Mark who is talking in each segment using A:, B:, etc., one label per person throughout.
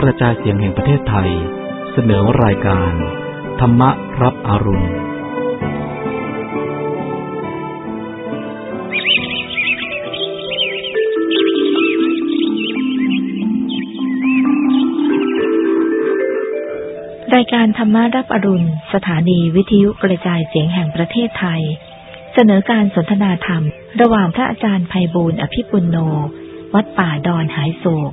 A: กระจายเสียงแห่งประเทศไทย เสนอรายการ ธรรมรับอรุณ
B: รายการธรรมรับอรุณ สถานีวิทยุกระจายเสียงแห่งประเทศไทย เสนอการสนทนาธรรม ระหว่างพระอาจารย์ไพบูลอภิปุณโน วัดป่าดอนหายโศก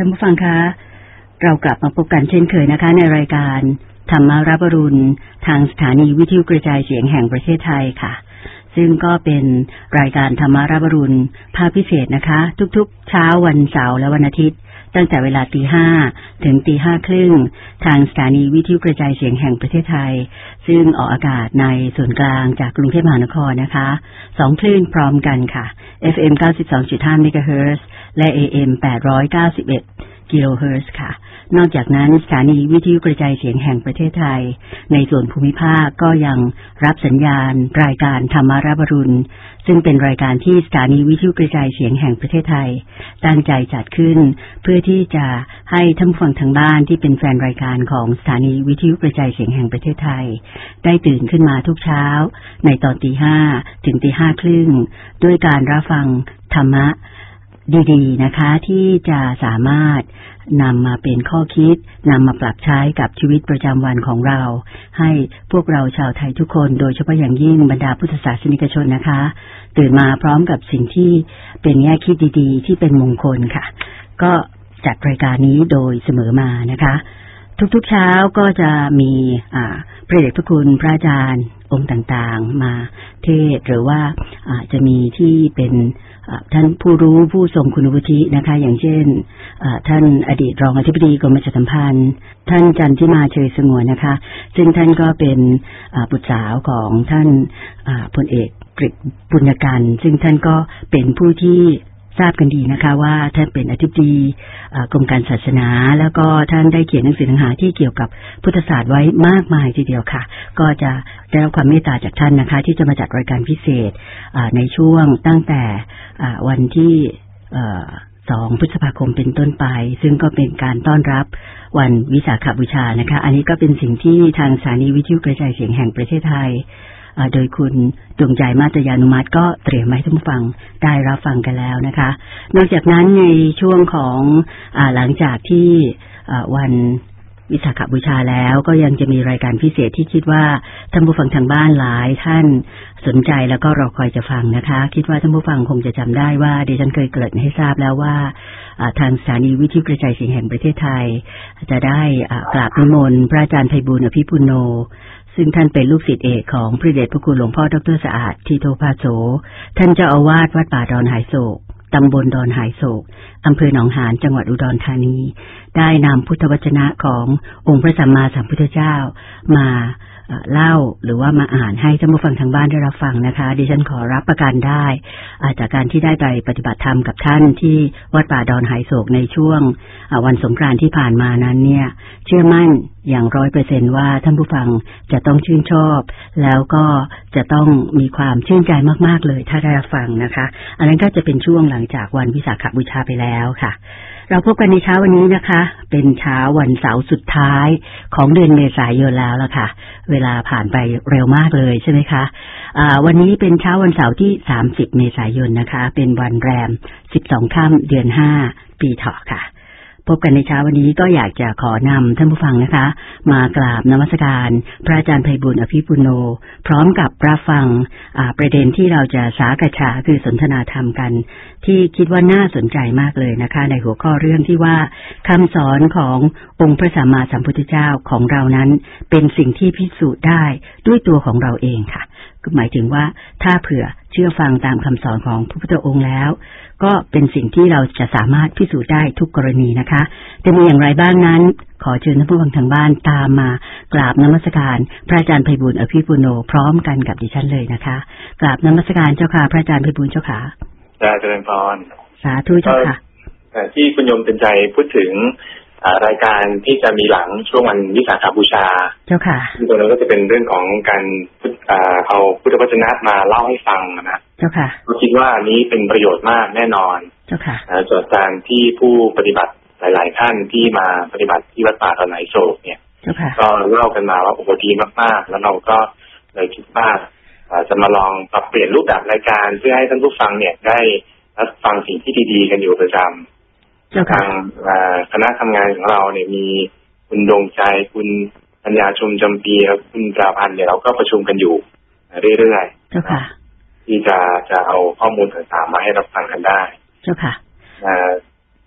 C: ท่านผู้ฟังคะ เรากลับมาพบกันเช่นเคยนะคะ ในรายการธรรมารับรุณทางสถานีวิทยุกระจายเสียงแห่งประเทศไทยค่ะ ซึ่งก็เป็นรายการธรรมารับรุณภาพพิเศษนะคะ ทุกๆ เช้าวันเสาร์และวันอาทิตย์ ตั้งแต่เวลาตีห้าถึงตีห้าครึ่งทางสถานีวิทยุกระจายเสียงแห่งประเทศไทย ซึ่งออกอากาศในส่วนกลางจากกรุงเทพมหานครนะคะสองคลื่นพร้อมกันค่ะ FM 92.5 MHz และ AM 891 กิโลเฮิรตซ์ค่ะ นอกจากนั้นสถานีวิทยุกระจายเสียงแห่งประเทศไทย ในส่วนภูมิภาคก็ยังรับสัญญาณ รายการธรรมารับรุณ ซึ่งเป็นรายการที่สถานีวิทยุกระจายเสียงแห่งประเทศไทย ตั้งใจจัดขึ้น เพื่อที่จะให้ท่านฟังทางบ้านที่เป็นแฟนรายการของสถานีวิทยุกระจายเสียงแห่งประเทศไทย ได้ตื่นขึ้นมาทุกเช้า ในตอนตีห้าถึงตีห้าครึ่งด้วยการรับฟังธรรมะ ดีๆนะคะที่จะสามารถนำมาเป็นข้อคิดนำมาปรับใช้กับชีวิตประจำวันของเรา ให้พวกเราชาวไทยทุกคนโดยเฉพาะอย่างยิ่งบรรดาพุทธศาสนิกชนนะคะ ตื่นมาพร้อมกับสิ่งที่เป็นแง่คิดดีๆ ที่เป็นมงคลค่ะ ก็จัดรายการนี้โดยเสมอมานะคะ ทุกๆเช้าก็จะมีอ่าพระเดชพระคุณพระอาจารย์องค์ต่างๆ มาเทศหรือว่า จะมีที่เป็นท่านผู้รู้ผู้ทรงคุณวุฒินะคะ อย่างเช่นท่านอดีตรองอธิบดีกรมประชาสัมพันธ์ ท่านจันทิมาเชยสงวนนะคะ ซึ่งท่านก็เป็นบุตรสาวของท่านพลเอกกฤษบุญการซึ่งท่านก็เป็นผู้ที่ ทราบกันดีนะคะว่าท่านเป็นอธิบดีกรมการศาสนา แล้วก็ท่านได้เขียนหนังสือหนังหาที่เกี่ยวกับพุทธศาสตร์ไว้มากมายทีเดียวค่ะ ก็จะได้รับความเมตตาจากท่านนะคะ ที่จะมาจัดรายการพิเศษในช่วงตั้งแต่วันที่สองพฤษภาคมเป็นต้นไป ซึ่งก็เป็นการต้อนรับวันวิสาขบูชานะคะ อันนี้ก็เป็นสิ่งที่ทางสถานีวิทยุกระจายเสียงแห่งประเทศไทย โดยคุณดวงใจมาตยานุมัติก็เตรียมให้ท่านผู้ฟังได้รับฟังกันแล้วนะคะ นอกจากนั้นในช่วงของอหลังจากที่วันวิสาขบูชาแล้วก็ยังจะมีรายการพิเศษที่คิดว่าท่านผู้ฟังทางบ้านหลายท่านสนใจแล้วก็รอคอยจะฟังนะคะ คิดว่าท่านผู้ฟังคงจะจำได้ว่าดิฉันเคยเกริ่นให้ทราบแล้วว่าทางสถานีวิทยุกระจายเสียงแห่งประเทศไทย จะได้กราบนิมนต์พระอาจารย์ไพบุญอภิปุโน ซึ่งท่านเป็นลูกศิษย์เอกของพระเดชพระคุณหลวงพ่อดรสะอาดทีโทภาโส ท่านเจ้าอาวาสวัดป่าดอนหายโศกตำบลดอนหายโศกอำเภอหนองหาน จังหวัดอุดรธานี ได้นำพุทธวจนะขององค์พระสัมมาสัมพุทธเจ้า มา เล่าหรือว่ามาอ่านให้ท่านผู้ฟังทางบ้านได้รับฟังนะคะ ดิฉันขอรับประกันได้จากการที่ได้ไปปฏิบัติธรรมกับท่านที่วัดป่าดอนหายโศกในช่วงวันสงกรานต์ที่ผ่านมานั้นเนี่ย เชื่อมั่นอย่างร้อยเปอร์เซนว่าท่านผู้ฟังจะต้องชื่นชอบ แล้วก็จะต้องมีความชื่นใจมาก ๆ เลยถ้าได้รับฟังนะคะ อันนั้นก็จะเป็นช่วงหลังจากวันวิสาขบูชาไปแล้วค่ะ เราพบกันในเช้าวันนี้นะคะ เป็นเช้าวันเสาร์สุดท้ายของเดือนเมษายนแล้วล่ะค่ะ เวลาผ่านไปเร็วมากเลยใช่ไหมคะะวันนี้เป็นเช้าวันเสาร์ที่ 30 เมษายนนะคะ เป็นวันแรม 12 ค่ำเดือน 5 ปีเถาะค่ะ พบกันในเช้าวันนี้ก็อยากจะขอนำท่านผู้ฟังนะคะ มากราบนมัสการ พระอาจารย์ไพบุญอภิปุโน พร้อมกับรับฟังประเด็นที่เราจะสากฉาคือสนทนาธรรมกัน ที่คิดว่าน่าสนใจมากเลยนะคะ ในหัวข้อเรื่องที่ว่าคำสอนขององค์พระสัมมาสัมพุทธเจ้าของเรานั้น เป็นสิ่งที่พิสูจน์ได้ด้วยตัวของเราเองค่ะ ก็หมายถึงว่าถ้าเผื่อเชื่อฟังตามคำสอนของพระพุทธองค์แล้ว ก็เป็นสิ่งที่เราจะสามารถพิสูจน์ได้ทุกกรณีนะคะ จะมีอย่างไรบ้างนั้น ขอเชิญท่านผู้ฟังทางบ้านตามมากราบนมัสการพระอาจารย์ไพบุญอภิปุโนพร้อมกันกับดิฉันเลยนะคะกราบนมัสการเจ้าค่ะพระอาจารย์ไพบุญเจ้าค่ะ
D: จะเจริญพร
C: สาธุเจ้าค่ะ
D: ที่คุณโยมเป็นใจพูดถึง รายการที่จะมีหลังช่วงวันวิสาขบูชา
C: เจ้าค่ะ
D: ซึ่งตรงนั้นก็จะเป็นเรื่องของการเอาพุทธวจนะมาเล่าให้ฟังนะ
C: เจ้าค่ะ
D: ก็คิดว่านี้เป็นประโยชน์มากแน่นอน
C: เจ้าค่ะ
D: ส่วนการที่ผู้ปฏิบัติหลาย ๆ ท่านที่มาปฏิบัติที่วัดป่าตอนไหนโศกเนี่ย
C: เจ้าค่ะ
D: ก็เล่ากันมาว่าโอ้โหดีมาก ๆ แล้วเราก็เลยคิดว่าจะมาลองปรับเปลี่ยนรูปแบบรายการเพื่อให้ท่านผู้ฟังเนี่ยได้รับฟังสิ่งที่ดี ๆ กันอยู่ประจำ ทางคณะทำงานของเราเนี่ยมีคุณดวงใจคุณปัญญาชุมจำปีแล้วคุณกราพันเนี่ยเราก็ประชุมกันอยู่เรื่อยๆที่จะจะเอาข้อมูลต่างๆมาให้รับฟังกันได้
C: เจ้าค่ะ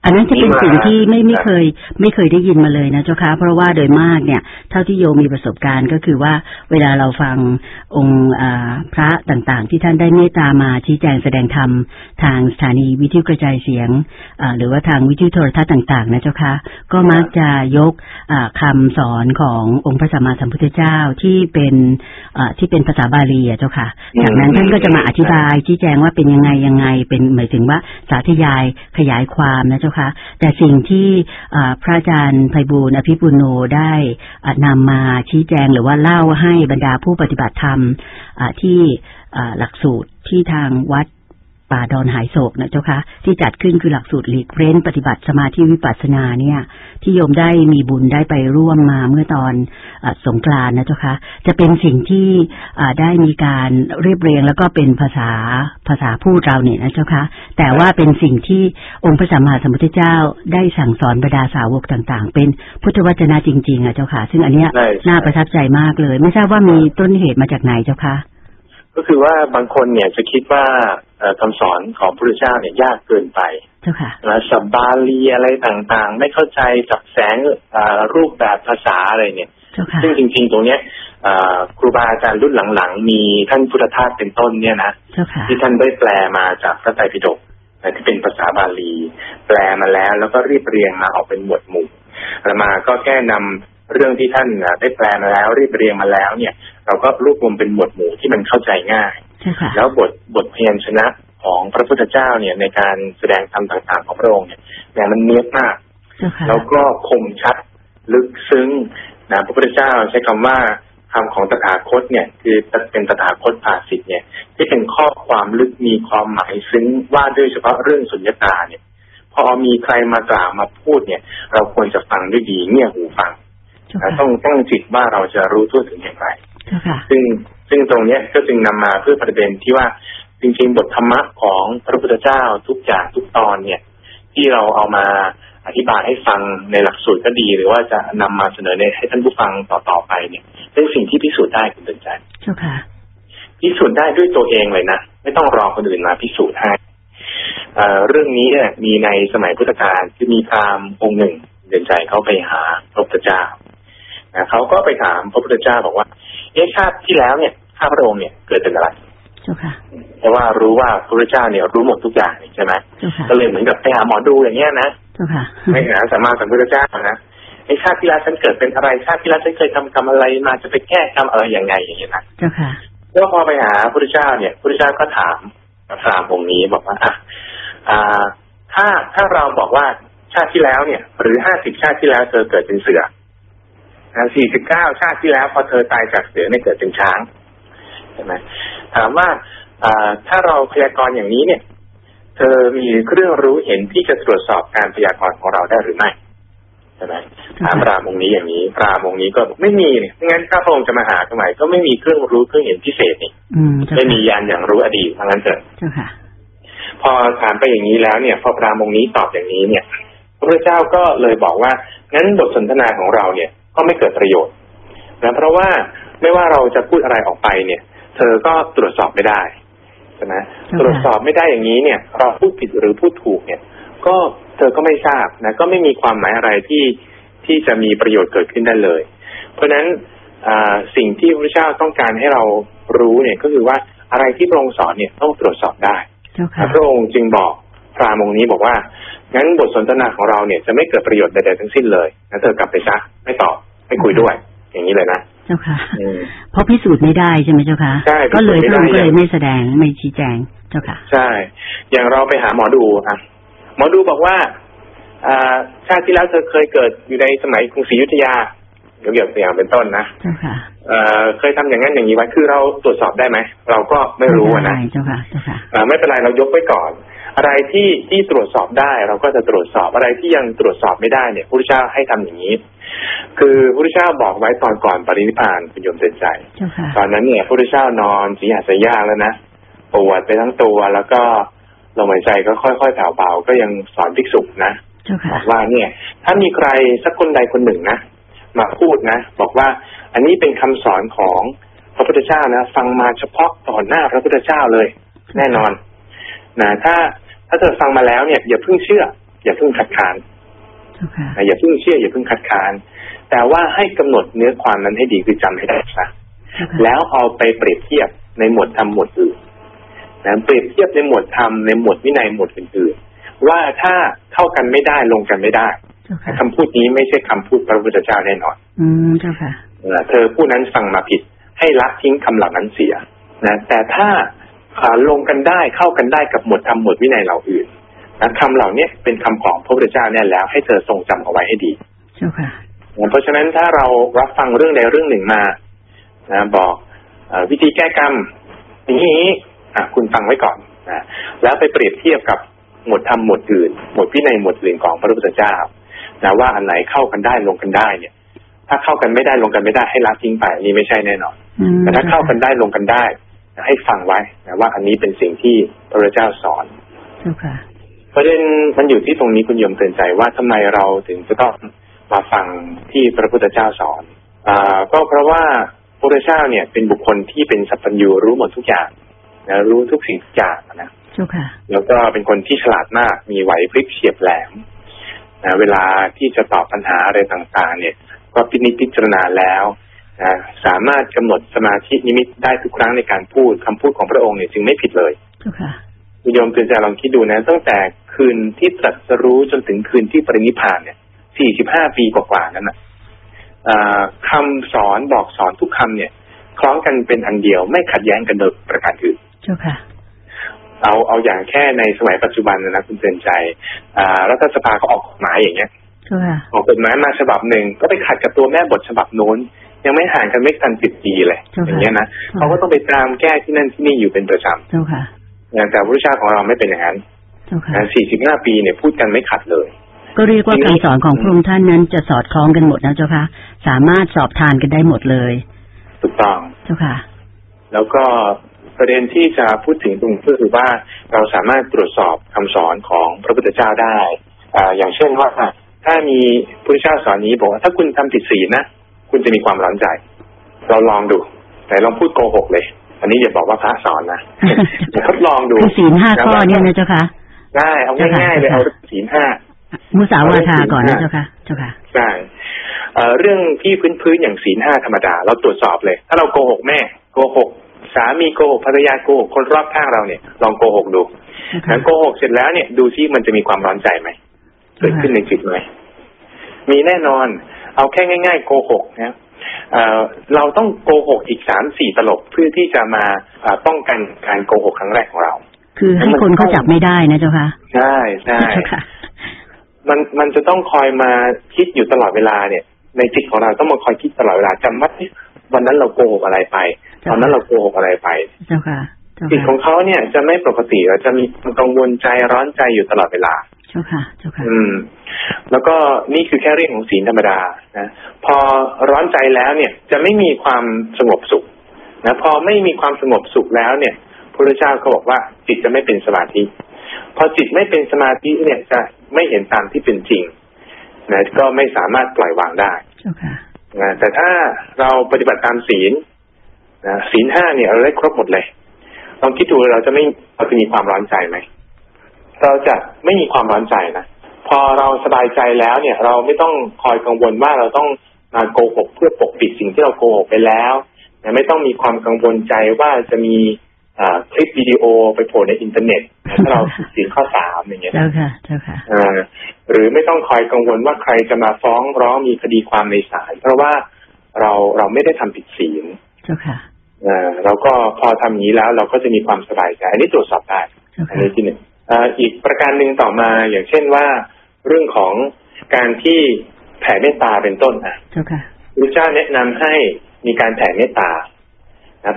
C: อันนั้นจะเป็นสิ่งที่ไม่ไม่เคย ไม่เคยได้ยินมาเลยนะเจ้าค่ะเพราะว่าโดยมากเนี่ย เท่าที่โยมมีประสบการณ์ก็คือว่าเวลาเราฟังองค์พระต่างๆ ที่ท่านได้เมตตามาชี้แจงแสดงธรรมทางสถานีวิทยุกระจายเสียง หรือว่าทางวิทยุโทรทัศน์ต่าง ๆ นะเจ้าค่ะก็มักจะยกคำสอนขององค์พระสัมมาสัมพุทธเจ้าที่เป็นที่เป็นภาษาบาลีอะเจ้าค่ะจากนั้นท่านก็จะมาอธิบายชี้แจงว่าเป็นยังไงยังไงเป็นหมายถึงว่าสาธยายขยายความนะเจ้าาคะแต่สิ่งที่พระอาจารย์ไพบูลอภิปุโนได้นำมาชี้แจงหรือว่าเล่าให้บรรดาผู้ปฏิบัติธรรมที่หลักสูตรที่ทางวัด ป่าดอนหายโศกนะเจ้าคะที่จัดขึ้นคือหลักสูตรหลีกเร้นปฏิบัติสมาธิวิปัสสนาเนี่ย ที่โยมได้มีบุญได้ไปร่วมมาเมื่อตอนอสงกรานนะเจ้าคะจะเป็นสิ่งที่ได้มีการเรียบเรียงแล้วก็เป็นภาษาภาษาพูดเราเนี่ยนะเจ้าคะแต่ว่าเป็นสิ่งที่องค์พระสัมมาสัมพุทธเจ้าได้สั่งสอนบรรดาสาวกต่าง ๆ เป็นพุทธวจนะจริงๆอะเจ้าค่ะซึ่งอันเนี้ยน่าประทับใจมากเลย ไม่ทราบว่ามีต้นเหตุมาจากไหนเจ้าคะ
D: ก็คือว่าบางคนเนี่ยจะคิดว่า คำสอนของพระพุทธเจ้าเนี่ยยากเกินไป
C: เจ้าค่ะ
D: สับบาลีอะไรต่างๆ ไม่เข้าใจจับแสงรูปแบบภาษาอะไรเนี่ย ซึ่งจริงๆ ตรงเนี้ยครูบาอาจารย์รุ่นหลังๆ มีท่านพุทธทาสเป็นต้นเนี่ยนะที่ท่านได้แปลมาจากพระไตรปิฎกที่เป็นภาษาบาลี แปลมาแล้ว แล้วก็รีบเรียงมาออกเป็นหมวดหมู่แล้วมาก็แค่นำเรื่องที่ท่านได้แปลมาแล้วรีบเรียงมาแล้วเนี่ย เราก็รวบรวมเป็นหมวดหมู่ที่มันเข้าใจง่าย แล้วบทบทพยัญชนะของพระพุทธเจ้าเนี่ยในการแสดงธรรมต่างๆ ของพระองค์เนี่ยเนี่ยมันเนี้ยมากแล้วก็คมชัดลึกซึ้งนะพระพุทธเจ้าใช้คำว่าคำของตถาคตเนี่ย คือเป็นตถาคตภาสิทธ์เนี่ย ที่เป็นข้อความลึกมีความหมายซึ้งว่าด้วยเฉพาะเรื่องสุญญตาเนี่ย พอมีใครมากล่าวมาพูดเนี่ย เราควรจะฟังด้วยดีเงี่ยหูฟังต้องตั้งจิตว่าเราจะรู้ทั่วถึงอย่างไรซึ่ง ซึ่งตรงเนี้ยก็จึงนำมาเพื่อประเด็นที่ว่าจริงๆ บทธรรมะของพระพุทธเจ้าทุกอย่างทุกตอนเนี่ย ที่เราเอามาอธิบายให้ฟังในหลักสูตรก็ดี หรือว่าจะนำมาเสนอในให้ท่านผู้ฟังต่อๆไปเนี่ยเป็นสิ่งที่พิสูจน์ได้คุณตื่นใจ
C: เจ้าค่ะ
D: พิสูจน์ได้ด้วยตัวเองเลยนะไม่ต้องรอคนอื่นมาพิสูจน์ให้เรื่องนี้เนี่ยมีในสมัยพุทธกาลที่มีพราหมณ์องค์หนึ่งเดินใจเขาไปหาพระพุทธเจ้าเขาก็ไปถามพระพุทธเจ้าบอกว่า เอ๊ะชาติที่แล้วเนี่ย ข้าพระองค์เนี่ยเกิดเป็นอะไร
C: เจ้าค่ะ
D: เพราะว่ารู้ว่าพระเจ้าเนี่ยรู้หมดทุกอย่างใช่ไหมก็เลยเหมือนกับไปหาหมอดูอย่างเงี้ยนะ
C: เจ้าค่ะ
D: ไม่หาสามารถสัมพุทธเจ้านะไอ้ชาติที่แล้วฉันเกิดเป็นอะไร ชาติที่แล้วฉันเคยทำกรรมอะไรมาจะไปแก้กรรมอะไรยังไงอย่างเงี้ยนะ
C: เจ้าค่ะ
D: แล้วพอไปหาพระเจ้าเนี่ยพระเจ้าก็ถามถามองค์นี้บอกว่าอะอ่าถ้าถ้าเราบอกว่าชาติที่แล้วเนี่ย หรือห้าสิบชาติที่แล้วเธอเกิดเป็นเสือสี่สิบเก้าชาติที่แล้วพอเธอตายจากเสือเนี่ยเกิดเป็นช้าง ใช่ไหมถามว่าถ้าเราพยากรณ์อย่างนี้เนี่ย เธอมีเครื่องรู้เห็นที่จะตรวจสอบการพยากรณ์ของเราได้หรือไม่ใช่ไหมถามพรามองนี้อย่างนี้พรามองนี้ก็ไม่มีเนี่ยงั้นถ้าพระองค์จะมาหาทำไมก็ไม่มีเครื่องรู้เครื่องเห็นพิเศษนี่ไม่มียานอย่างรู้อดีตทั้งนั้นเถอะพอถามไปอย่างนี้แล้วเนี่ย พอพรามองนี้ตอบอย่างนี้เนี่ยพระเจ้าก็เลยบอกว่างั้นบทสนทนาของเราเนี่ยก็ไม่เกิดประโยชน์นะเพราะว่าไม่ว่าเราจะพูดอะไรออกไปเนี่ยเธอก็ตรวจสอบไม่ได้ใช่ไหมตรวจสอบไม่ได้อย่างนี้เนี่ยเราพูดผิดหรือพูดถูกเนี่ย ก็เธอก็ไม่ทราบนะก็ไม่มีความหมายอะไรที่ที่จะมีประโยชน์เกิดขึ้นได้เลย เพราะฉะนั้นสิ่งที่พระเจ้าต้องการให้เรารู้เนี่ยก็คือว่าอะไรที่พระองค์สอนเนี่ยต้องตรวจสอบได้พระองค์จึงบอกพรามองค์นี้บอกว่างั้นบทสนทนาของเราเนี่ยจะไม่เกิดประโยชน์ใดๆทั้งสิ้นเลยนะเธอกลับไปซะไม่ตอบไม่คุยด้วย อย่างนี้เลยนะ
C: เจ้าค่ะเพราะพิสูจน์ไม่ได้ใช่ไหมเจ้าค่ะ
D: ใช่
C: ก็เลยพระองค์ก็เลยไม่แสดงไม่ชี้แจงเจ้าค่ะ
D: ใช่ อย่างเราไปหาหมอดูอะหมอดูบอกว่าอ่าชาติที่แล้วเธอเคยเกิดอยู่ในสมัยกรุงศรีอยุธยายกตัวอย่างเป็นต้นนะ
C: เจ้าค่ะ
D: เคยทำอย่างนั้นอย่างนี้ไว้คือเราตรวจสอบได้ไหมเราก็ไม่รู้นะ
C: เจ้าค่ะเจ้าค่ะ
D: ไม่เป็นไรเรายกไว้ก่อน อะไรที่ที่ตรวจสอบได้เราก็จะตรวจสอบอะไรที่ยังตรวจสอบไม่ได้เนี่ยพระพุทธเจ้าให้ทำอย่างนี้ คือพระพุทธเจ้าบอกไว้ตอนก่อนปรินิพานคุณโยมเตือนใจ ตอนนั้นเนี่ยพระพุทธเจ้านอนสีหาสยาแล้วนะปวดไปทั้งตัวแล้วก็ลมหายใจก็ค่อยๆแผ่วเบาก็ยังสอนภิกษุนะบอกว่าเนี่ย ถ้ามีใครสักคนใดคนหนึ่งนะมาพูดนะ บอกว่าอันนี้เป็นคำสอนของพระพุทธเจ้านะฟังมาเฉพาะต่อหน้าพระพุทธเจ้าเลย แน่นอนนะถ้าถ้าเธอฟังมาแล้วเนี่ย อย่าเพิ่งเชื่อ อย่าเพิ่งขัดขาน อย่าเพิ่งเชื่ออย่าเพิ่งขัดขาน แต่ว่าให้กำหนดเนื้อความนั้นให้ดีคือจำให้ได้ซะแล้วเอาไปเปรียบเทียบในหมวดธรรมหมวดอื่นนะเปรียบเทียบในหมวดธรรมในหมวดวินัยหมวดอื่นๆว่าถ้าเข้ากันไม่ได้ลงกันไม่ได้คำพูดนี้ไม่ใช่คำพูดพระพุทธเจ้าแน่นอน
C: อืมเจ้าค่ะ
D: เธอผู้นั้นฟังมาผิด ให้ละทิ้งคำเหล่านั้นเสียนะแต่ถ้าลงกันได้เข้ากันได้กับหมวดธรรมหมวดวินัยเหล่าอื่น นะคำเหล่านี้เป็นคำของพระพุทธเจ้าแน่แล้วให้เธอทรงจำเอาไว้ให้ดี
C: เจ้าค่ะ
D: เพราะฉะนั้นถ้าเรารับฟังเรื่องใดเรื่องหนึ่งมานะบอกอวิธีแก้กรรมอย่างนี้อะคุณฟังไว้ก่อนนะแล้วไปเปรียบเทียบกับหมวดธรรมหมวดอื่น หมวดวินัยหมวดอื่นของพระพุทธเจ้านะว่าอันไหนเข้ากันได้ลงกันได้เนี่ย ถ้าเข้ากันไม่ได้ลงกันไม่ได้ให้ละทิ้งไปนี่ไม่ใช่แน่นอนแต่ถ้าเข้ากันได้ลงกันได้ให้ฟังไว้นะว่าอันนี้เป็นสิ่งที่พระเจ้าสอน ประเด็นมันอยู่ที่ตรงนี้คุณโยมเตือนใจว่าทำไมเราถึงจะต้องมาฟังที่พระพุทธเจ้าสอนอ่าก็เพราะว่าพระเจ้าเนี่ยเป็นบุคคลที่เป็นสัพพัญญูรู้หมดทุกอย่างนะรู้ทุกสิ่งทุกอย่างนะแล้วก็เป็นคนที่ฉลาดมากมีไหวพริบเฉียบแหลมนะเวลาที่จะตอบปัญหาอะไรต่างๆ เนี่ย ก็พินิจพิจารณาแล้วนะสามารถกำหนดสมาธินิมิตได้ทุกครั้งในการพูดคำพูดของพระองค์เนี่ยจึงไม่ผิดเลยคุณ โยมตือนใจลองคิดดูนะ ตั้งแต่คืนที่ตรัสรู้จนถึงคืนที่ปรินิพานเนี่ยสี่สิบห้าปีกว่าๆนั้นนะคำสอนบอกสอนทุกคำเนี่ย คล้องกันเป็นอันเดียว ไม่ขัดแย้งกันโดยประการอื่น
C: เจ้าค่ะ
D: เอาเอาอย่างแค่ในสมัยปัจจุบันนะคุณเตือนใจอ่ารัฐสภาเขาออกกฎหมายอย่างเงี้ยออกกฎหมายมาฉบับหนึ่งก็ไปขัดกับตัวแม่บทฉบับโน้น ยังไม่ห่างกันไม่ทันสิบปีเลยอย่างเงี้ยนะเขาก็ต้องไปตามแก้ที่นั่นที่นี่อยู่เป็นประจำ
C: เจ้าค่ะ
D: แต่พระชาของเราไม่เป็นอย่างนั้นสี่สิบห้าปีเนี่ยพูดกันไม่ขัดเลย
C: ก็เรียกว่าการสอนของพระองค์ท่านนั้นจะสอดคล้องกันหมดนะเจ้าค่ะ สามารถสอบทานกันได้หมดเลย
D: ถูกต้อง
C: เจ้าค่ะ
D: แล้วก็ประเด็นที่จะพูดถึงตรงก็คือว่าเราสามารถตรวจสอบคำสอนของพระพุทธเจ้าได้อ่าอย่างเช่นว่าถ้ามีพระเจ้าสอนนี้บอกว่าถ้าคุณทำผิดศีลนะคุณจะมีความร้อนใจ เราลองดู แต่ลองพูดโกหกเลย อันนี้อย่าบอกว่าพระสอนนะทดลองดู
C: ศีลห้าข้อเนี่ยนะเจ้าค่ะ
D: ได้เอาง่ายๆเลยเอาศีลห้า
C: มุสาวาทาก่อนนะเจ้าค่ะเจ้าค่ะ
D: ใช่เรื่องที่พื้นๆอย่างศีลห้าธรรมดา เราตรวจสอบเลย ถ้าเราโกหกแม่โกหกสามีโกหกภรรยาโกหกคนรอบข้างเราเนี่ย ลองโกหกดูหลังโกหกเสร็จแล้วเนี่ยดูซิมันจะมีความร้อนใจไหมเกิดขึ้นในจิตไหมมีแน่นอน เอาแค่ง่าย ๆ โกหกนะ เราต้องโกหกอีกสามสี่ตลบเพื่อที่จะมาป้องกันการโกหกครั้งแรกของเรา
C: คือให้คนเขาจับไม่ได้นะเจ้าค่ะ
D: ใช่ใช่มันมันจะต้องคอยมาคิดอยู่ตลอดเวลาเนี่ย ในจิตของเราต้องมาคอยคิดตลอดเวลาจำมัดวันนั้นเราโกหกอะไรไป ตอนนั้นเราโกหกอะไรไป
C: เจ้าค่ะ
D: จิตของเขาเนี่ยจะไม่ปกติเราจะมีความกังวลใจร้อนใจอยู่ตลอดเวลา
C: เจ้าค่ะเจ้าค่ะ
D: อืม แล้วก็นี่คือแค่เรื่องของศีลธรรมดานะพอร้อนใจแล้วเนี่ย จะไม่มีความสงบสุขนะพอไม่มีความสงบสุขแล้วเนี่ยพระเจ้าเขาบอกว่าจิตจะไม่เป็นสมาธิ พอจิตไม่เป็นสมาธิเนี่ยจะไม่เห็นตามที่เป็นจริงนะก็ไม่สามารถปล่อยวางได้นะแต่ถ้าเราปฏิบัติตามศีลนะศีลห้าเนี่ยเราได้ครบหมดเลย ลองคิดดูเราจะไม่เราจะมีความร้อนใจไหมเราจะไม่มีความร้อนใจนะพอเราสบายใจแล้วเนี่ย เราไม่ต้องคอยกังวลว่าเราต้องมาโกหกเพื่อปกปิดสิ่งที่เราโกหกไปแล้วไม่ต้องมีความกังวลใจว่าจะมีคลิปวิดีโอไปโผล่ในอินเทอร์เน็ตถ้าเราสินข้อสามอย่างเงี้ย
C: เจ้าค่ะเจ้าค่ะ
D: หรือไม่ต้องคอยกังวลว่าใครจะมาฟ้องร้องมีคดีความในศาลเพราะว่าเราเราไม่ได้ทำผิดศีล
C: เจ้าค่ะ
D: เราก็พอทำนี้แล้วเราก็จะมีความสบายใจอันนี้ตรวจสอบได้อันนี้ที่หนึ่งอีกประการหนึ่งต่อมาอย่างเช่นว่า เรื่องของการที่แผ่เมตตาเป็นต้นอะ
C: เจ้าค่ะ
D: พระเจ้าแนะนำให้มีการแผ่เมตตา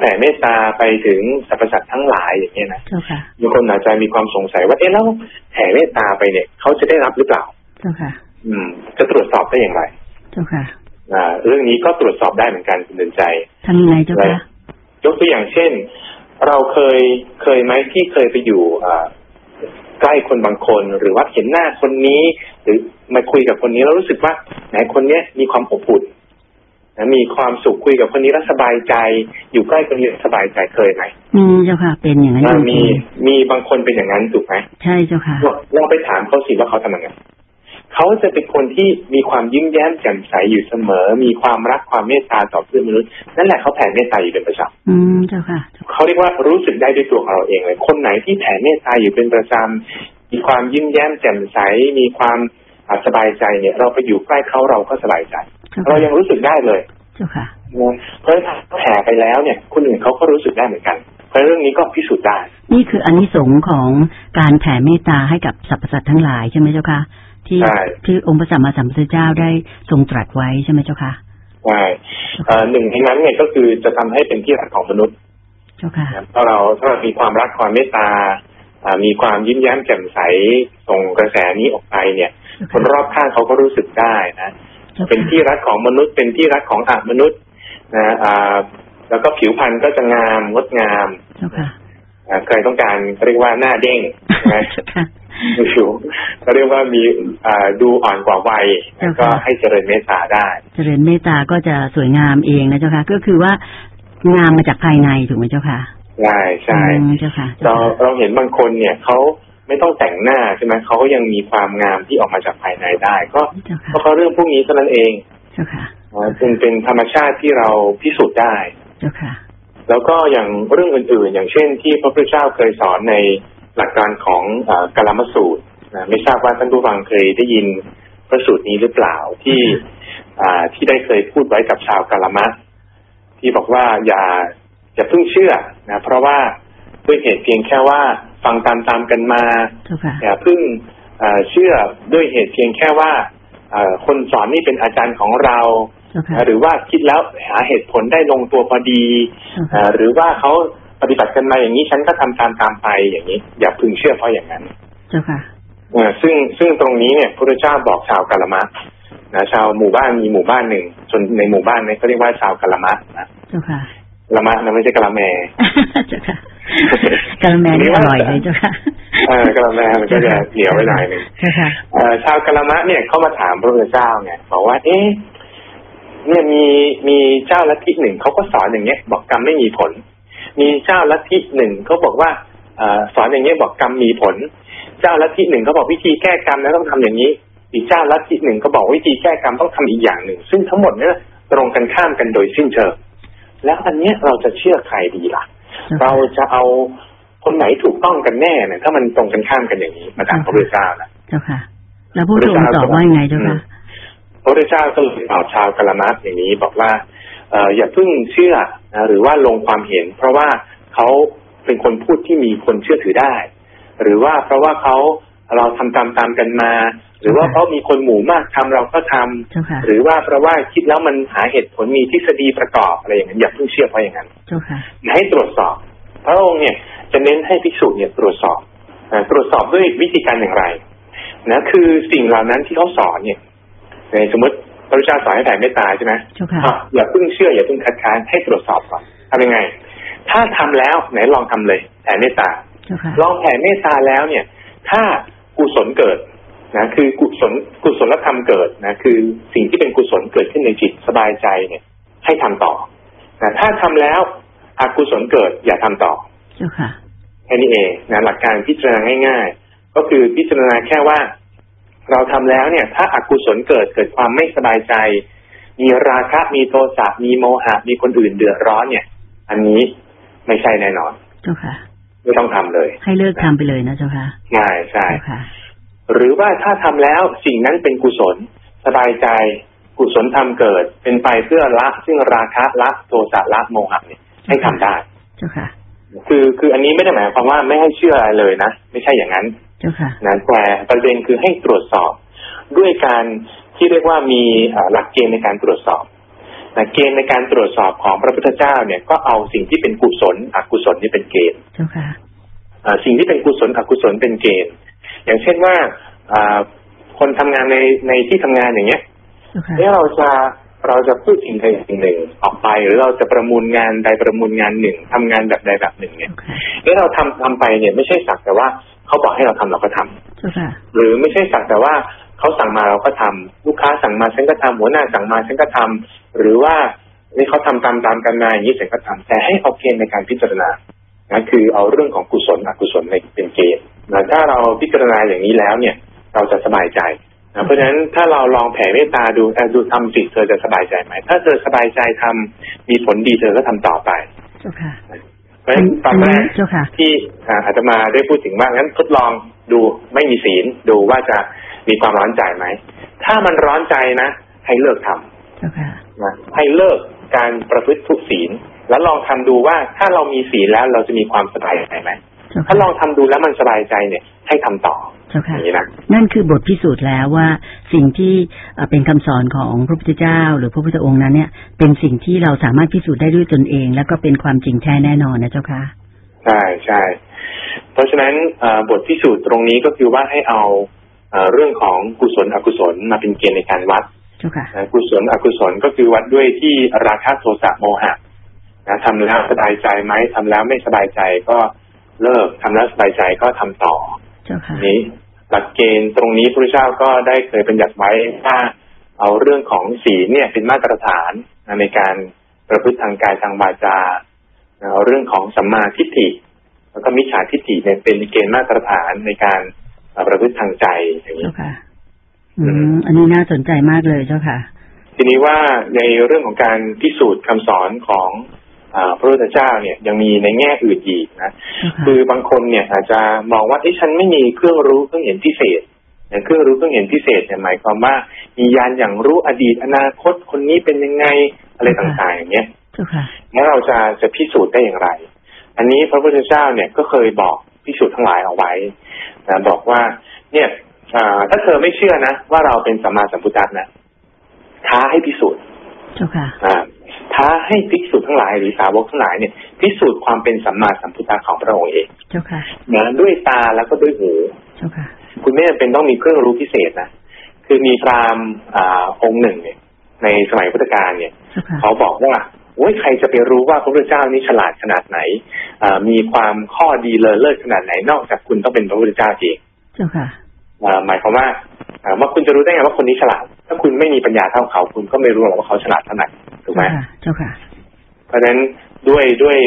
D: แผ่เมตตาไปถึงสรรพสัตว์ทั้งหลายอย่างนี้นะบางคนอาจจะมีความสงสัยว่าเอ๊ะแล้วแผ่เมตตาไปเนี่ยเขาจะได้รับหรือเปล่า
C: เจ้าค่ะ
D: อืม จะตรวจสอบได้อย่างไร
C: เจ้าค่ะ
D: อ่า เรื่องนี้ก็ตรวจสอบได้เหมือนกันคุณเดินใจ
C: ทำยังไงเจ้าค่ะ
D: ยกตัวอย่างเช่น เราเคยเคยไหมที่เคยไปอยู่อ่าใกล้คนบางคน หรือว่าเห็นหน้าคนนี้ หรือมาคุยกับคนนี้แล้วรู้สึกว่าไหนคนเนี้ยมีความอบอุ่นนะมีความสุขคุยกับคนนี้แล้วสบายใจ อยู่ใกล้คนนี้สบายใจเคยไหม
C: มีเจ้าค่ะ เป็นอย่างนั้น
D: มีมีบางคนเป็นอย่างนั้นถูกไหม
C: ใช่เจ้าค่ะ
D: ลองไปถามเขาสิว่าเขาทำยังไง เขาจะเป็นคนที่มีความยิ้มแย้มแจ่มใสอยู่เสมอ มีความรักความเมตตาต่อเพื่อนมนุษย์นั่นแหละเขาแผ่เมตตาอยู่เป็นประจำ
C: อืมเจ้าค่ะ
D: เขาเรียกว่ารู้สึกได้ด้วยตัวของเราเองเลย คนไหนที่แผ่เมตตาอยู่เป็นประจำมีความยิ้มแย้มแจ่มใส มีความสบายใจเนี่ย เราไปอยู่ใกล้เขาเราก็สบายใจ เรายังรู้สึกได้เลย
C: เจ้าค่ะ
D: เพราะถ้าแผ่ไปแล้วเนี่ย คนอื่นเขาก็รู้สึกได้เหมือนกันเพราะเรื่องนี้ก็พิสูจน์ได้
C: นี่คืออันนี้สงของการแผ่เมตตาให้กับสรรพสัตว์ทั้งหลายใช่ไหมเจ้าค่ะ ที่ที่องค์พระสัมมาสัมพุทธเจ้าได้ทรงตรัสไว้ใช่ไหมเจ้าค่ะ
D: ใช่หนึ่งในนั้นเนี่ยก็คือจะทำให้เป็นที่รักของมนุษย์
C: เจ้าค่ะ
D: ถ้าเราถ้าเรามีความรักความเมตตามีความยิ้มแย้มแจ่มใสส่งกระแสนี้ออกไปเนี่ย คนรอบข้างเขาก็รู้สึกได้นะเป็นที่รักของมนุษย์ เป็นที่รักของอมนุษย์นะอ่าแล้วก็ผิวพรรณก็จะงามงดงามใครต้องการเรียกว่าหน้าเด้งนะ ผิวเขาเรียกว่ามีอ่าดูอ่อนกว่าวัยก็ให้เจริญเมตตาได้
C: เจริญเมตตาก็จะสวยงามเองนะเจ้าค่ะก็คือว่างามมาจากภายในถูกไหมเจ้าค่ะ
D: ใช่ใช่เราเราเห็นบางคนเนี่ยเขาไม่ต้องแต่งหน้าใช่ไหมเขาก็ยังมีความงามที่ออกมาจากภายในได้ ก็เพราะเรื่องพวกนี้เท่านั้นเอง
C: เจ้าค่ะ
D: จึงเป็นธรรมชาติที่เราพิสูจน์ได้
C: เจ้าค่ะ
D: แล้วก็อย่างเรื่องอื่นๆ อย่างเช่นที่พระพุทธเจ้าเคยสอนใน หลักการของกาลมสูตรไม่ทราบว่าท่านผู้ฟังเคยได้ยินพระสูตรนี้หรือเปล่าที่ที่ได้เคยพูดไว้กับชาวกาลมะ ที่บอกว่าอย่าอย่าเพิ่งเชื่อนะเพราะว่าด้วยเหตุเพียงแค่ว่าฟังตามตามกันมาอย่าเพิ่งเชื่อด้วยเหตุเพียงแค่ว่าคนสอนนี่เป็นอาจารย์ของเรา หรือว่าคิดแล้วหาเหตุผลได้ลงตัวพอดีหรือว่าเขา ปฏิบัติกันมาอย่างนี้ฉันก็ทำตามตามไปอย่างนี้ อย่าพึงเชื่อเพราะอย่างนั้น
C: เจ้าค่ะ
D: ซึ่งซึ่งตรงนี้เนี่ยพระเจ้าบอกชาวกาลมะนะชาวหมู่บ้านมีหมู่บ้านหนึ่งจนในหมู่บ้านนี้เขาเรียกว่าชาวกาลมะนะ
C: เจ้าค่ะ
D: กาลมะนะไม่ใช่กาลแม
C: เจ้าค่ะกาลแมนี่อร่อยเลยเจ้าค่ะ
D: เออกาลแมมันก็จะเหนียวไว้หน่อยหนึ่งชาวกาลมะเนี่ยเขามาถามพระพุทธเจ้าไงบอกว่า เอ๊ะเนี่ยมีมีเจ้าลัทธิหนึ่งเขาก็สอนอย่างเงี้ย บอกกรรมไม่มีผล มีเจ้าลัทธิหนึ่งเขาบอกว่าอสอนอย่างเงี้ยบอกกรรมมีผล เจ้าลัทธิหนึ่งเขาบอกวิธีแก้กรรมแล้วต้องทำอย่างนี้ อีกเจ้าลัทธิหนึ่งก็บอกวิธีแก้กรรมต้องทำอีกอย่างหนึ่ง ซึ่งทั้งหมดเนี่ยตรงกันข้ามกันโดยสิ้นเชิงแล้วอันเนี้ยเราจะเชื่อใครดีล่ะ เราจะเอาคนไหนถูกต้องกันแน่เนี่ยถ้ามันตรงกันข้ามกันอย่างนี้มาถามพระพุทธเจ้านะ
C: เจ้าค่ะ แล้วพระพุทธเจ้าตอบว่าไงเจ้าค่ะ
D: พระพุทธเจ้าก็เลยตอบชาวกาลมัสอย่างนี้บอกว่าเอออย่าเพิ่งเชื่อ นะหรือว่าลงความเห็น เพราะว่าเขาเป็นคนพูดที่มีคนเชื่อถือได้ หรือว่าเพราะว่าเขาเราทำตามตามกันมา หรือว่าเพราะมีคนหมู่มากทำเราก็ทำหรือว่าเพราะว่าคิดแล้วมันหาเหตุผลมีทฤษฎีประกอบอะไรอย่างนั้นอย่าเพิ่งเชื่อเพราะอย่างนั้นให้ตรวจสอบ พระองค์เนี่ยจะเน้นให้ภิกษุเนี่ยตรวจสอบตรวจสอบด้วยวิธีการอย่างไรนะคือสิ่งเหล่านั้นที่เขาสอนเนี่ยในสมมติ พระพุทธเจ้าสอนให้แผ่เมตตาใช่ไหมอย่าเพิ่งเชื่ออย่าเพิ่งคัดค้านให้ตรวจสอบก่อนทำยังไง ถ้าทำแล้วไหนลองทำเลยแผ่เมตตาลองแผ่เมตตาแล้วเนี่ย ถ้ากุศลเกิดนะคือกุศลกุศลธรรมเกิดนะคือสิ่งที่เป็นกุศลเกิดขึ้นในจิตสบายใจเนี่ย ให้ทำต่อนะถ้าทำแล้วอกุศลเกิดอย่าทำต่อ
C: เจ้าค่ะ
D: แค่นี้เองนะหลักการพิจารณาง่าย ๆ ก็คือพิจารณาแค่ว่า เราทำแล้วเนี่ย ถ้าอากุศลเกิดเกิดความไม่สบายใจ มีราคะมีโทสะมีโมหะ มีคนอื่นเดือดร้อนเนี่ย อันนี้ไม่ใช่แน่นอน
C: เจ้าค่ะ
D: ไม่ต้องทำเลย
C: ให้เลิกทำไปเลยนะเจ้าค่ะ
D: ใช่ใช่
C: ค่ะ
D: หรือว่าถ้าทำแล้วสิ่งนั้นเป็นกุศลสบายใจกุศลทำเกิด เป็นไปเพื่อละ ซึ่งราคะละโทสะละโมหะเนี่ยให้ทำได้
C: เจ้าค่ะ
D: คือคืออันนี้ไม่ได้หมายความว่าไม่ให้เชื่ออะไรเลยนะไม่ใช่อย่างนั้น
C: เจ้าค่ะ
D: นะแต่ประเด็นคือให้ตรวจสอบ ด้วยการที่เรียกว่ามีหลักเกณฑ์ในการตรวจสอบนะเกณฑ์ในการตรวจสอบของพระพุทธเจ้าเนี่ยก็เอาสิ่งที่เป็นกุศลอกุศลนี่เป็นเกณฑ์
C: เจ้าค่ะ
D: สิ่งที่เป็นกุศลอกุศลเป็นเกณฑ์ อย่างเช่นว่าคนทำงานในในที่ทำงานอย่างเงี้ยนี่เราจะเราจะพูดสิ่งใดสิ่งหนึ่งออกไป หรือเราจะประมูลงานใดประมูลงานหนึ่งทำงานแบบใดแบบหนึ่งเนี่ยนี่เราทำทำไปเนี่ยไม่ใช่สักแต่ว่า เขาบอกให้เราทำเราก็ทำหรือไม่ใช่สักแต่ว่าเขาสั่งมาเราก็ทำลูกค้าสั่งมาฉันก็ทำหัวหน้าสั่งมาฉันก็ทำหรือว่านี่เขาทำตามตามกันมาอย่างนี้ฉันก็ทำแต่ให้เอาเกณฑ์ในการพิจารณานะคือเอาเรื่องของกุศลอกุศลในเป็นเกณฑ์นะถ้าเราพิจารณาอย่างนี้แล้วเนี่ย เราจะสบายใจนะเพราะฉะนั้นถ้าเราลองแผ่เมตตาดูแต่ดูทำสิเธอจะสบายใจไหมถ้าเธอสบายใจทำมีผลดีเธอก็ทำต่อไป เพราะฉะนั้นตอนแรกที่อาตมาได้พูดถึงว่างั้นทดลองดูไม่มีศีลดูว่าจะมีความร้อนใจไหม ถ้ามันร้อนใจนะ ให้เลิกทำนะให้เลิกการประพฤติทุศีล แล้วลองทำดูว่าถ้าเรามีศีลแล้วเราจะมีความสบายใจไหมถ้าลองทำดูแล้วมันสบายใจเนี่ย ให้ทำต่อ อย่างนี้นะ
C: นั่นคือบทพิสูจน์แล้วว่าสิ่งที่เป็นคำสอนของพระพุทธเจ้า หรือพระพุทธองค์นั้นเนี่ย เป็นสิ่งที่เราสามารถพิสูจน์ได้ด้วยตนเอง แล้วก็เป็นความจริงแท้แน่นอนนะเจ้าค่ะ
D: ใช่ใช่เพราะฉะนั้นบทพิสูจน์ตรงนี้ก็คือว่าให้เอาเรื่องของกุศลอกุศลมาเป็นเกณฑ์ในการวัดกุศลอกุศลก็คือวัดด้วยที่ราคะโทสะโมหะนะทำแล้วสบายใจไหมทำแล้วไม่สบายใจก็เลิกทำแล้วสบายใจก็ทำต่อนี้ หลักเกณฑ์ตรงนี้พระเจ้าก็ได้เคยบัญญัติไว้ว่าเอาเรื่องของศีลเนี่ยเป็นมาตรฐานในการประพฤติทางกายทางวาจาเอาเรื่องของสัมมาทิฏฐิแล้วก็มิจฉาทิฏฐิเนี่ยเป็นเกณฑ์มาตรฐานในการประพฤติทางใจอย่างนี้
C: ค่ะ อืม อันนี้น่าสนใจมากเลยเจ้าค่ะ
D: ทีนี้ว่าในเรื่องของการพิสูจน์คำสอนของ พระพุทธเจ้าเนี่ยยังมีในแง่อื่นอีกนะคือบางคนเนี่ยอาจจะมองว่าไอ้ฉันไม่มีเครื่องรู้เครื่องเห็นพิเศษอย่างเครื่องรู้เครื่องเห็นพิเศษเนี่ยหมายความว่ามียานอย่างรู้อดีตอนาคตคนนี้เป็นยังไงอะไรต่างๆอย่างเงี้ยแล้วเราจะจะพิสูจน์ได้อย่างไร อันนี้พระพุทธเจ้าเนี่ยก็เคยบอกพิสูจน์ทั้งหลายเอาไว้นะบอกว่า เนี่ยถ้าเธอไม่เชื่อนะว่าเราเป็นสัมมาสัมพุทธะนะท้าให้พิสูจน์
C: เจ้าค่ะ
D: ท้าให้ภิกษุทั้งหลายหรือสาวกทั้งหลายเนี่ยพิสูจน์ความเป็นสัมมาสัมพุทธะของพระองค์เอง
C: เจ้าค่ะ
D: นะด้วยตาแล้วก็ด้วยหู
C: เจ้าค่ะ
D: คุณไม่จำเป็นต้องมีเครื่องรู้พิเศษนะคือมีพราหมณ์องค์หนึ่งเนี่ย ในสมัยพุทธกาลเนี่ย เขาบอกว่าโอ้ยใครจะไปรู้ว่าพระพุทธเจ้านี่ฉลาดขนาดไหนมีความข้อดีเลอเลิศขนาดไหนนอกจากคุณต้องเป็นพระพุทธเจ้าเอง
C: เจ้าค่ะ
D: หมายความว่าว่าคุณจะรู้ได้ไงว่าคนนี้ฉลาด ถ้าคุณไม่มีปัญญาเท่าเขา คุณก็ไม่รู้หรอกว่าเขาฉลาดเท่าไหร่ถูกไหม
C: เจ้าค่ะ
D: เพราะฉะนั้นด้วยด้วย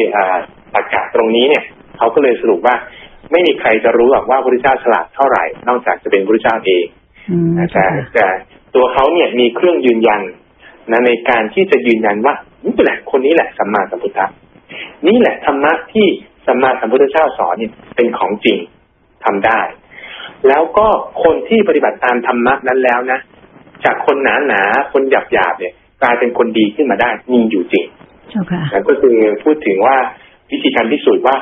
D: ปัจจัยตรงนี้เนี่ย เขาก็เลยสรุปว่า ไม่มีใครจะรู้หรอกว่าพระพุทธเจ้าฉลาดเท่าไหร่ นอกจากจะเป็นพระพุทธเจ้าเองแต่แต่ตัวเขาเนี่ยมีเครื่องยืนยันนะในการที่จะยืนยันว่านี่แหละคนนี้แหละสัมมาสัมพุทธะนี่แหละธรรมะที่สัมมาสัมพุทธเจ้าสอนเนี่ยเป็นของจริงทำได้ แล้วก็คนที่ปฏิบัติตามธรรมะนั้นแล้วนะ จากคนหนาหนาคนหยาบหยาบเนี่ย กลายเป็นคนดีขึ้นมาได้มีอยู่จริงแล้วก็คือพูดถึงว่าวิธีการพิสูจน์ว่า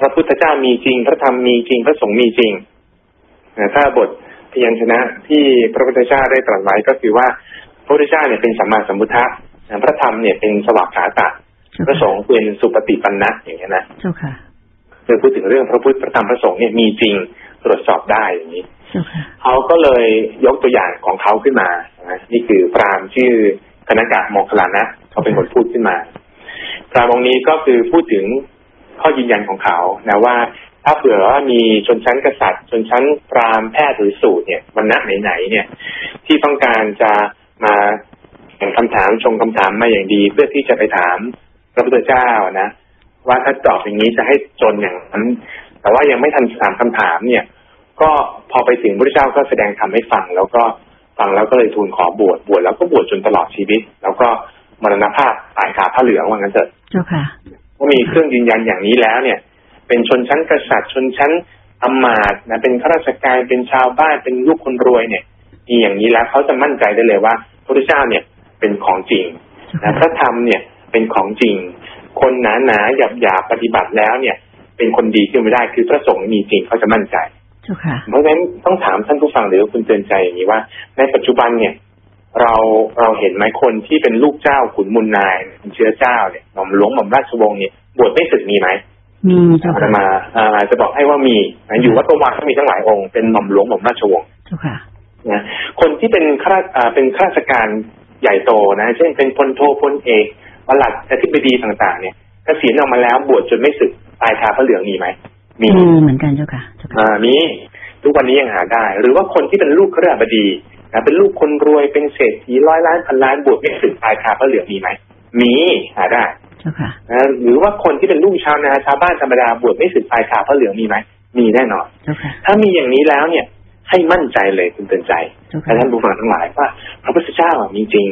D: พระพุทธเจ้ามีจริง พระธรรมมีจริงพระสงฆ์มีจริงถ้าบทพยัญชนะที่พระพุทธเจ้าได้ตรัสไว้ก็คือว่าพระพุทธเจ้าเนี่ยเป็นสัมมาสัมพุทธะพระธรรมเนี่ยเป็นสวัสดิ์ขาตะพระสงฆ์เป็นสุปฏิปันนะอย่างเงี้ยนะ
C: เจ้าค่ะ
D: คือพูดถึงเรื่องพระพุทธพระธรรมพระสงฆ์เนี่ยมีจริงตรวจสอบได้อย่างนี้ เขาก็เลยยกตัวอย่างของเขาขึ้นมานี่คือพรามชื่อคณกะโมคลานะเขาเป็นคนพูดขึ้นมาพรามองนี้ก็คือพูดถึงข้อยืนยันของเขานะว่า ถ้าเผื่อว่ามีชนชั้นกษัตริย์ ชนชั้นพรามแพทย์หรือสูตรเนี่ยวันณะไหนๆเนี่ย ที่ต้องการจะมาแข่งคำถามชงคำถามมาอย่างดี เพื่อที่จะไปถามพระพุทธเจ้านะว่าถ้าตอบอย่างนี้จะให้จนอย่างนั้น แต่ว่ายังไม่ทันถามคำถามเนี่ย ก็พอไปถึงพระพุทธเจ้าก็แสดงธรรมให้ฟัง แล้วก็ฟังแล้วก็เลยทูลขอบวชบวชแล้วก็บวชจนตลอดชีวิต แล้วก็มรณภาพตายคาผ้าเหลืองว่างั้นเถอะ
C: เจ้าค่ะ
D: ก็มีเครื่องยืนยันอย่างนี้แล้วเนี่ย เป็นชนชั้นกษัตริย์ชนชั้นอมาตนะเป็นข้าราชการเป็นชาวบ้านเป็นลูกคนรวยเนี่ยมีอย่างนี้แล้วเขาจะมั่นใจได้เลยว่าพระพุทธเจ้าเนี่ยเป็นของจริงนะพระธรรมเนี่ยเป็นของจริง คนหนาหนาหยาบหยาปฏิบัติแล้วเนี่ย เป็นคนดีขึ้นไม่ได้คือพระสงฆ์มีจริงเขาจะมั่นใจ เพราะฉะนั้นต้องถามท่านผู้ฟังหรือคุณเตือนใจอย่างนี้ว่า ในปัจจุบันเนี่ย เราเราเห็นไหมคนที่เป็นลูกเจ้าขุนมุนนายเชื้อเจ้าเนี่ยหม่อมหลวงหม่อมราชวงศ์เนี่ยบวชไม่สึกมีไหม
C: มีเจ้า
D: ค่ะมาอาจะบอกให้ว่ามีอยู่วัดประวาก็มีทั้งหลายองค์เป็นหม่อมหลวงหม่อมราชวงศ์
C: เจ้าค่ะ
D: นะคนที่เป็นข้าเป็นข้าราชการใหญ่โตนะ เช่นเป็นพลโทพลเอกปลัดอธิบดีต่าง ๆ เนี่ยเกษียณออกมาแล้วบวชจนไม่สึกตายคาพระเหลืองมีไหม
C: มีเหมือนกันเจ้าค่ะ
D: อ่ามีทุกวันนี้ยังหาได้ หรือว่าคนที่เป็นลูกข้าราชบดีนะเป็นลูกคนรวยเป็นเศรษฐีร้อยล้านพันล้านบวชไม่สึกตายคาพระเหลืองมีไหมมีหาได้
C: เจ้าค่ะ
D: นะหรือว่าคนที่เป็นลูกชาวนาชาวบ้านธรรมดาบวชไม่สึกตายคาพระเหลืองมีไหมมีแน่นอน
C: เจ้าค่ะ
D: ถ้ามีอย่างนี้แล้วเนี่ย ให้มั่นใจเลยคุณเตือนใจท่านผู้ฟังทั้งหลายว่า พระพุทธเจ้ามีจริง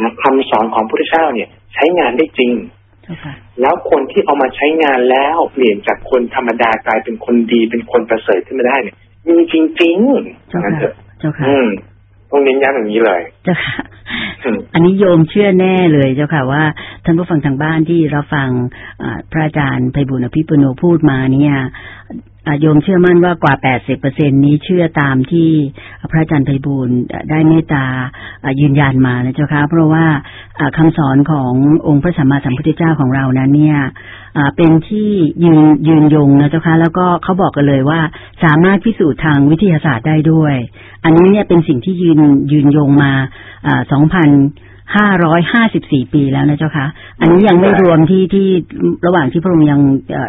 D: นะคำสอนของพระพุทธเจ้าเนี่ย ใช้งานได้จริง แล้วคนที่เอามาใช้งานแล้วเปลี่ยนจากคนธรรมดากลายเป็นคนดีเป็นคนประเสริฐขึ้นมาได้เนี่ยมีจริงๆ
C: งั้นเถอะ
D: เจ้าค่ะต้องเน้นย้ำอย่างนี้เลย
C: เจ้าค่ะ อันนี้โยมเชื่อแน่เลยเจ้าค่ะว่าท่านผู้ฟังทางบ้านที่เราฟังพระอาจารย์ไพบุญอภิปุโนพูดมาเนี่ย โยมเชื่อมั่นว่ากว่า 80เปอร์เซ็นนี้เชื่อตามที่พระอาจารย์ไพบูลได้เมตตายืนยันมานะเจ้าค่ะเพราะว่าคำสอนขององค์พระสัมมาสัมพุทธเจ้าของเรานั้นเนี่ยเป็นที่ยืนยืนยงนะเจ้าค่ะแล้วก็เขาบอกกันเลยว่าสามารถพิสูจน์ทางวิทยาศาสตร์ได้ด้วย อันนี้เนี่ยเป็นสิ่งที่ยืนยืนยงมาสองพัน ห้าร้อยห้าสิบสี่ปีแล้วนะเจ้าคะอันนี้ยังไม่รวมที่ที่ระหว่างที่พระองค์ยัง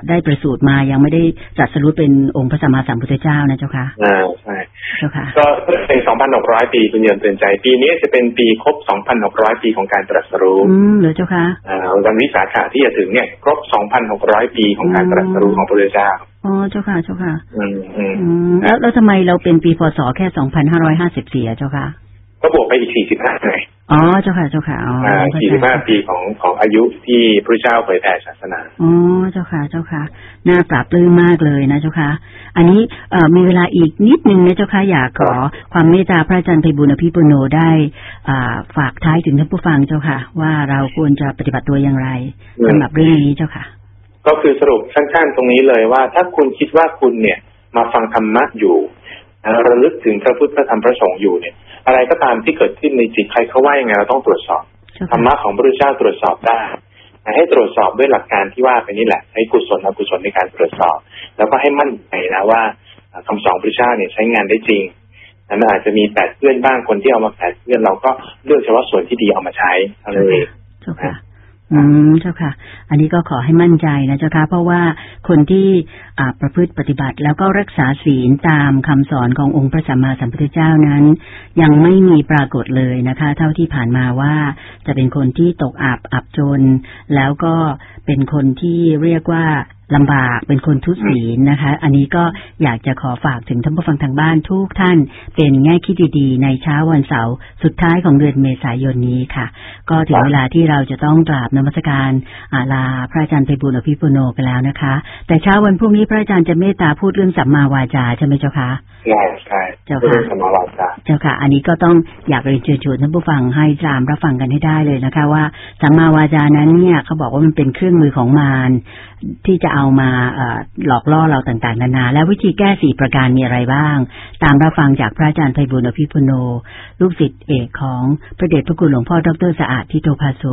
C: ได้ประสูติมายังไม่ได้จัดสรุปเป็นองค์พระสัมมาสัมพุทธเจ้านะเจ้าคะ
D: อ่าใช่
C: เจ้าค่ะ
D: ก็เป็นสองพันหกร้อยปีคุณยนเตือนใจ ปีนี้จะเป็นปีครบสองพันหกร้อยปีของการตรัสรู้
C: อืมเหรอเจ้าค่ะ
D: อ่าวันวิสาขะที่จะถึงเนี่ยครบสองพันหกร้อยปีของการตรัสรู้ของพระพุทธเจ้า
C: อ๋อเจ้าค่ะเจ้าค่ะ
D: อืมอื
C: มแล้วแล้วทำไมเราเป็นปีพศแค่สองพันห้าร้อยห้าสิบสี่เจ้าค่ะ
D: ก็บวกไปอีกสี่สิบห้าเลย
C: อ๋อเจ้าค่ะเจ้าค่ะอ๋อ
D: สี่สิบห้าปีของของอายุที่พระเจ้าเผยแผ่ศาสนา
C: อ๋อเจ้าค่ะเจ้าค่ะน่าปราบปลื้มมากเลยนะเจ้าค่ะ อันนี้เอ่อมีเวลาอีกนิดนึงนะเจ้าค่ะอยากขอความเมตตาพระอาจารย์ไพบุญอภิปุโนได้อ่าฝากท้ายถึงท่านผู้ฟังเจ้าค่ะ ว่าเราควรจะปฏิบัติตัวอย่างไรสำหรับเรื่องนี้เจ้าค่ะ
D: ก็คือสรุปสั้นๆตรงนี้เลยว่า ถ้าคุณคิดว่าคุณเนี่ยมาฟังธรรมะอยู่ระลึกถึงพระพุทธพระธรรมพระสงฆ์อยู่เนี่ย อะไรก็ตามที่เกิดขึ้นในจิตใครเขาว่ายังไงเราต้องตรวจสอบธรรมะของพระพุทธเจ้าตรวจสอบได้ให้ตรวจสอบด้วยหลักการที่ว่าไปนี่แหละให้กุศลอกุศลในการตรวจสอบ แล้วก็ให้มั่นใจนะว่าคำสอนพระเจ้าเนี่ยใช้งานได้จริงนั้นอาจจะมีแปดเพื่อนบ้างคนที่เอามาแปดเพื่อนเราก็เลือกเฉพาะส่วนที่ดีเอามาใช้เท่านั้นเอง
C: อืมเจ้าค่ะ อันนี้ก็ขอให้มั่นใจนะเจ้าค่ะ เพราะว่าคนที่อ่าประพฤติปฏิบัติ แล้วก็รักษาศีลตามคำสอนขององค์พระสัมมาสัมพุทธเจ้านั้น ยังไม่มีปรากฏเลยนะคะ เท่าที่ผ่านมาว่าจะเป็นคนที่ตกอับอับจน แล้วก็เป็นคนที่เรียกว่า ลำบากเป็นคนทุศีลนะคะ อันนี้ก็อยากจะขอฝากถึงท่านผู้ฟังทางบ้านทุกท่าน เป็นแง่คิดดีๆ ในเช้าวันเสาร์สุดท้ายของเดือนเมษายนนี้ค่ะ ก็ถึงเวลาที่เราจะต้องกราบนมัสการอาลาพระอาจารย์ไปบุญอภิปุโนกันแล้วนะคะ แต่เช้าวันพรุ่งนี้พระอาจารย์จะเมตตาพูดเรื่องสัมมาวาจาใช่ไหมเจ้าคะ
D: ใช่ใช่
C: เจ้าค่ะสัมมาวาจาเจ้าค่ะ อันนี้ก็ต้องอยากเรียนเชิญชวนท่านผู้ฟังให้ตามรับฟังกันให้ได้เลยนะคะ ว่าสัมมาวาจานั้นเนี่ยเขาบอกว่ามันเป็นเครื่องมือของมารที่จะเอามาหลอกล่อเราต่างๆ นานา แล้ววิธีแก้สี่ประการมีอะไรบ้าง ตามรับฟังจากพระอาจารย์ไพบุญอภิพุโน ลูกศิษย์เอกของพระเดชพระคุณหลวงพ่อดรสะอาดทิโตภาโส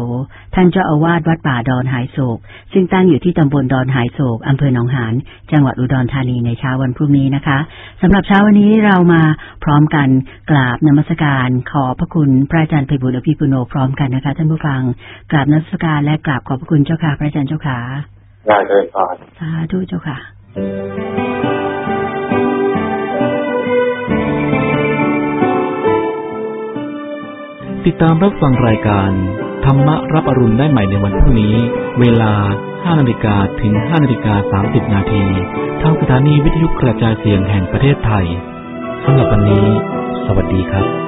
C: ท่านเจ้าอาวาสวัดป่าดอนหายโศก ซึ่งตั้งอยู่ที่ตำบลดอนหายโศกอำเภอหนองหานจังหวัดอุดรธานีในเช้าวันพรุ่งนี้นะคะสำหรับเช้าวันนี้เรามาพร้อมกันกราบนมัสการขอพระคุณพระอาจารย์ไพบุญอภิปุโนพร้อมกันนะคะท่านผู้ฟังกราบนมัสการและกราบขอบพระคุณเจ้าค่ะพระอาจารย์เจ้าค่ะ
D: ได้เลย
C: ก่อนสาธุเจ้าค่ะ
A: ติดตามรับฟังรายการ ธรรมรับอรุณได้ใหม่ในวันพรุ่งนี้ เวลา 5นาฬิกาถึง5นาฬิกา30 นาทีทางสถานีวิทยุกระจายเสียงแห่งประเทศไทยสำหรับวันนี้สสวัสดีครับ